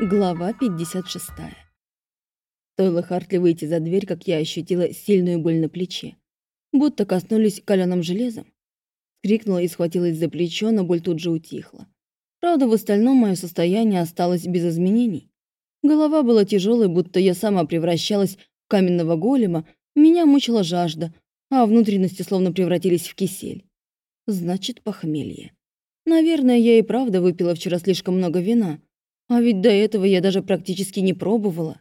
Глава 56. Стоило Хартли выйти за дверь, как я ощутила сильную боль на плече. Будто коснулись каленым железом. Крикнула и схватилась за плечо, но боль тут же утихла. Правда, в остальном мое состояние осталось без изменений. Голова была тяжелой, будто я сама превращалась в каменного голема, меня мучила жажда, а внутренности словно превратились в кисель. Значит, похмелье. Наверное, я и правда выпила вчера слишком много вина, а ведь до этого я даже практически не пробовала.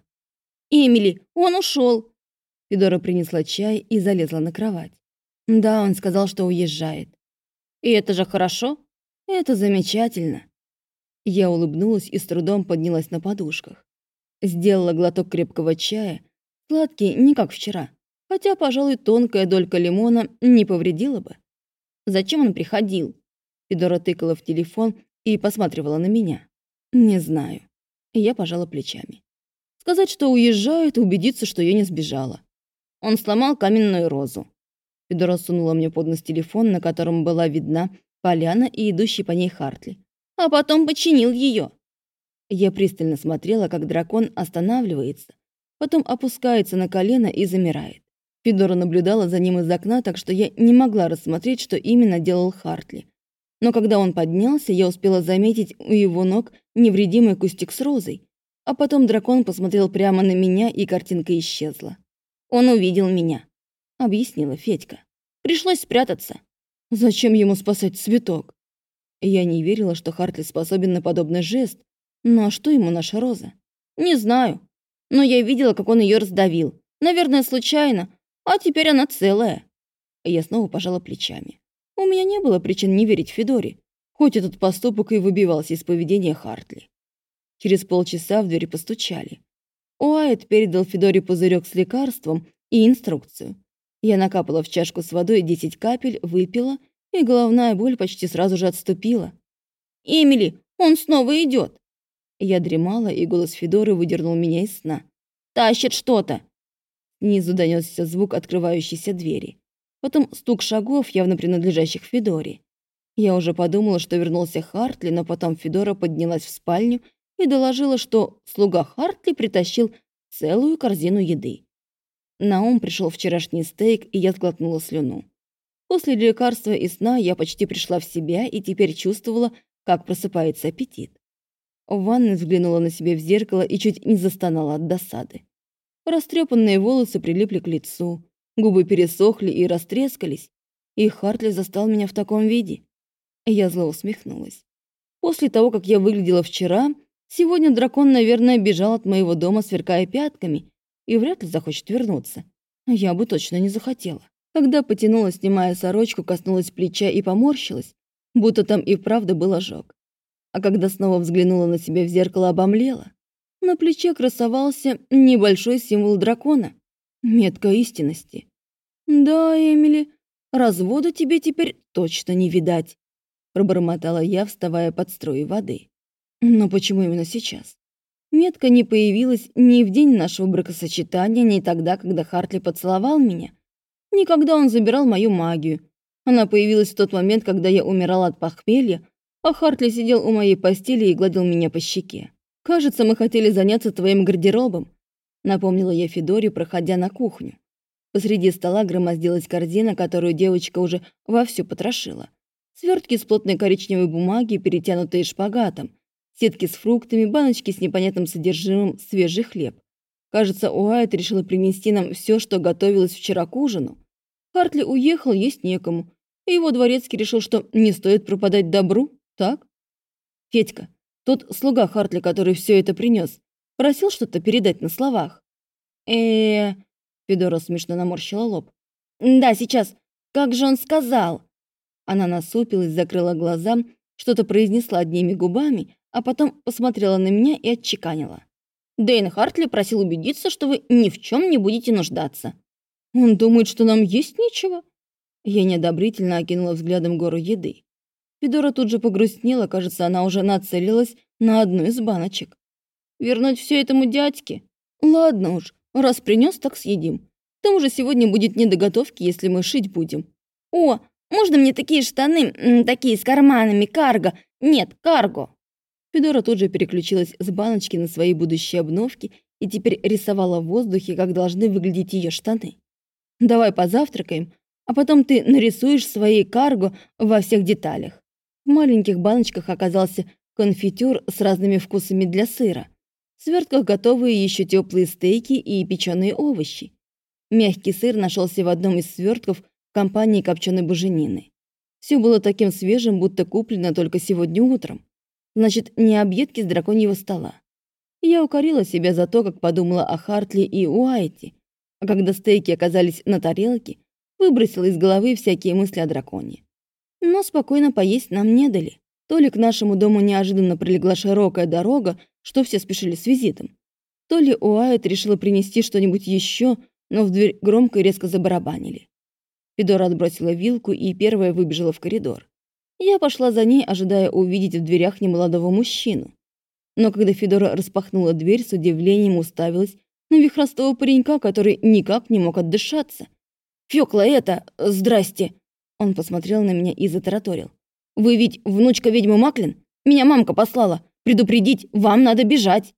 «Эмили, он ушел!» Федора принесла чай и залезла на кровать. Да, он сказал, что уезжает. «И это же хорошо?» «Это замечательно». Я улыбнулась и с трудом поднялась на подушках. Сделала глоток крепкого чая, сладкий, не как вчера, хотя, пожалуй, тонкая долька лимона не повредила бы. «Зачем он приходил?» Федора тыкала в телефон и посматривала на меня. «Не знаю». Я пожала плечами. Сказать, что уезжает, убедиться, что я не сбежала. Он сломал каменную розу. Федора сунула мне под нос телефон, на котором была видна поляна и идущий по ней Хартли. А потом починил ее. Я пристально смотрела, как дракон останавливается, потом опускается на колено и замирает. Федора наблюдала за ним из окна, так что я не могла рассмотреть, что именно делал Хартли. Но когда он поднялся, я успела заметить у его ног невредимый кустик с розой. А потом дракон посмотрел прямо на меня, и картинка исчезла. «Он увидел меня», — объяснила Федька. «Пришлось спрятаться». «Зачем ему спасать цветок?» Я не верила, что Хартли способен на подобный жест. Ну а что ему наша роза? «Не знаю. Но я видела, как он ее раздавил. Наверное, случайно. А теперь она целая». Я снова пожала плечами. У меня не было причин не верить Федоре, хоть этот поступок и выбивался из поведения Хартли. Через полчаса в двери постучали. Уайт передал Федоре пузырек с лекарством и инструкцию. Я накапала в чашку с водой 10 капель, выпила, и головная боль почти сразу же отступила. «Эмили, он снова идет. Я дремала, и голос Федоры выдернул меня из сна. «Тащит что-то!» Снизу донесся звук открывающейся двери. Потом стук шагов, явно принадлежащих Федоре. Я уже подумала, что вернулся Хартли, но потом Федора поднялась в спальню и доложила, что слуга Хартли притащил целую корзину еды. На ум пришел вчерашний стейк, и я сглотнула слюну. После лекарства и сна я почти пришла в себя и теперь чувствовала, как просыпается аппетит. В ванной взглянула на себя в зеркало и чуть не застонала от досады. Растрепанные волосы прилипли к лицу. Губы пересохли и растрескались, и Хартли застал меня в таком виде. Я зло усмехнулась. После того, как я выглядела вчера, сегодня дракон, наверное, бежал от моего дома, сверкая пятками, и вряд ли захочет вернуться. Я бы точно не захотела. Когда потянула, снимая сорочку, коснулась плеча и поморщилась, будто там и правда был ожог. А когда снова взглянула на себя в зеркало, обомлела. На плече красовался небольшой символ дракона. Метка истинности. «Да, Эмили, развода тебе теперь точно не видать», пробормотала я, вставая под струи воды. «Но почему именно сейчас?» Метка не появилась ни в день нашего бракосочетания, ни тогда, когда Хартли поцеловал меня, ни когда он забирал мою магию. Она появилась в тот момент, когда я умирала от похмелья, а Хартли сидел у моей постели и гладил меня по щеке. «Кажется, мы хотели заняться твоим гардеробом», напомнила я Федоре, проходя на кухню. Посреди стола громоздилась корзина, которую девочка уже вовсю потрошила. Свертки с плотной коричневой бумаги, перетянутые шпагатом, сетки с фруктами, баночки с непонятным содержимым, свежий хлеб. Кажется, Уайт решила принести нам все, что готовилось вчера к ужину. Хартли уехал, есть некому. И его дворецкий решил, что не стоит пропадать добру, так? Федька, тот слуга Хартли, который все это принес, просил что-то передать на словах. э Федора смешно наморщила лоб. «Да, сейчас. Как же он сказал?» Она насупилась, закрыла глаза, что-то произнесла одними губами, а потом посмотрела на меня и отчеканила. «Дэйн Хартли просил убедиться, что вы ни в чем не будете нуждаться». «Он думает, что нам есть нечего?» Я неодобрительно окинула взглядом гору еды. Федора тут же погрустнела, кажется, она уже нацелилась на одну из баночек. «Вернуть все этому дядьке? Ладно уж, Раз принес, так съедим. К тому же сегодня будет не до готовки, если мы шить будем. О, можно мне такие штаны, такие с карманами, карго? Нет, карго. Федора тут же переключилась с баночки на свои будущие обновки и теперь рисовала в воздухе, как должны выглядеть ее штаны. «Давай позавтракаем, а потом ты нарисуешь свои карго во всех деталях». В маленьких баночках оказался конфитюр с разными вкусами для сыра. Свертках готовые еще теплые стейки и печеные овощи. Мягкий сыр нашелся в одном из свертков компании копченой буженины. Все было таким свежим, будто куплено только сегодня утром. Значит, не объедки с драконьего стола. Я укорила себя за то, как подумала о Хартли и Уайти, а когда стейки оказались на тарелке, выбросила из головы всякие мысли о драконе. Но спокойно поесть нам не дали. То ли к нашему дому неожиданно прилегла широкая дорога, что все спешили с визитом, то ли Уайт решила принести что-нибудь еще, но в дверь громко и резко забарабанили. Федора отбросила вилку и первая выбежала в коридор. Я пошла за ней, ожидая увидеть в дверях немолодого мужчину. Но когда Федора распахнула дверь, с удивлением уставилась на вихростого паренька, который никак не мог отдышаться. «Фёкла, это... Здрасте!» Он посмотрел на меня и затараторил. «Вы ведь внучка ведьмы Маклин? Меня мамка послала. Предупредить, вам надо бежать!»